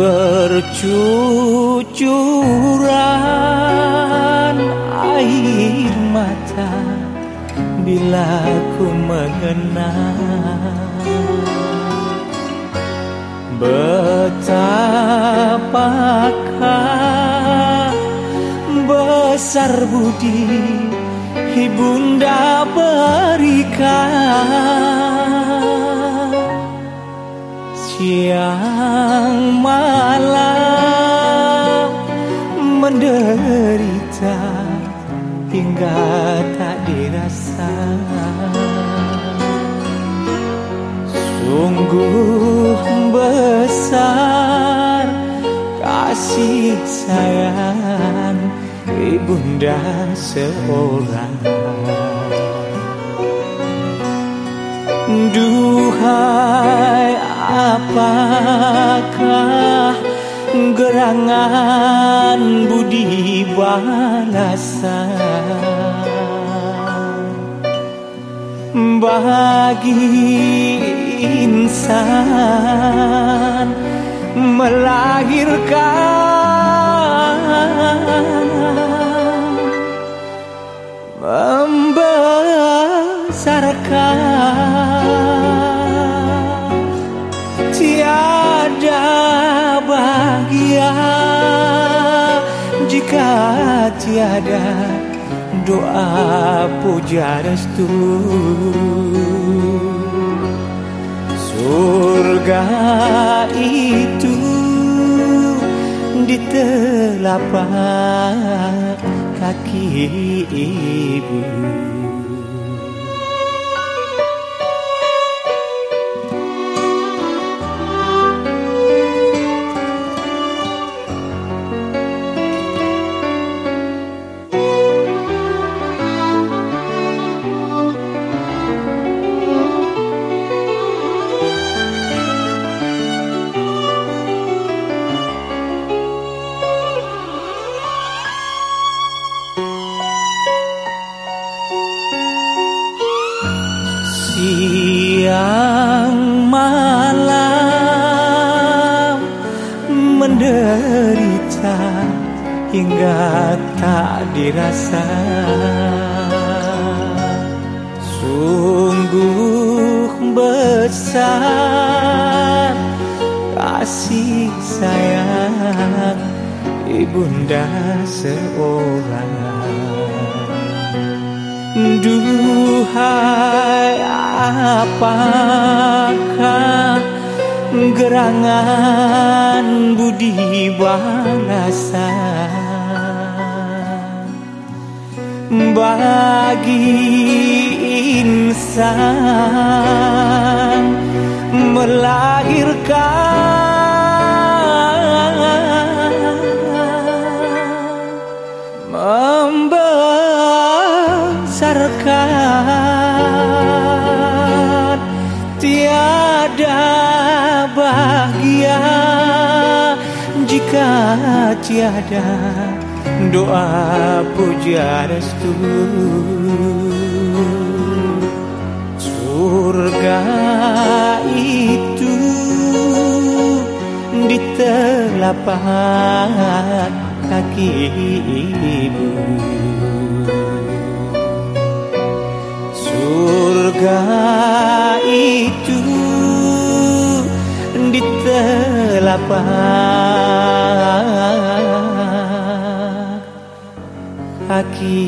bercucuran air mata bila ku mengenang betapakah besar budi ibunda berikan? Siang sungguh besar kasih sayang ibunda seorang. Duhai apakah gerangan budi balasan? Bagi insan melahirkan membesarkan tiada bahagia jika tiada doa puja restu surga itu di telapak kaki ibu hingga tak dirasa. Sungguh besar kasih sayang ibunda seorang. Duhai apakah gerangan budi balasan Bagi insan melahirkan membesarkan tiada bahagia jika tiada doa puja restu surga itu di telapak kaki ibu. Surga itu di telapak kaki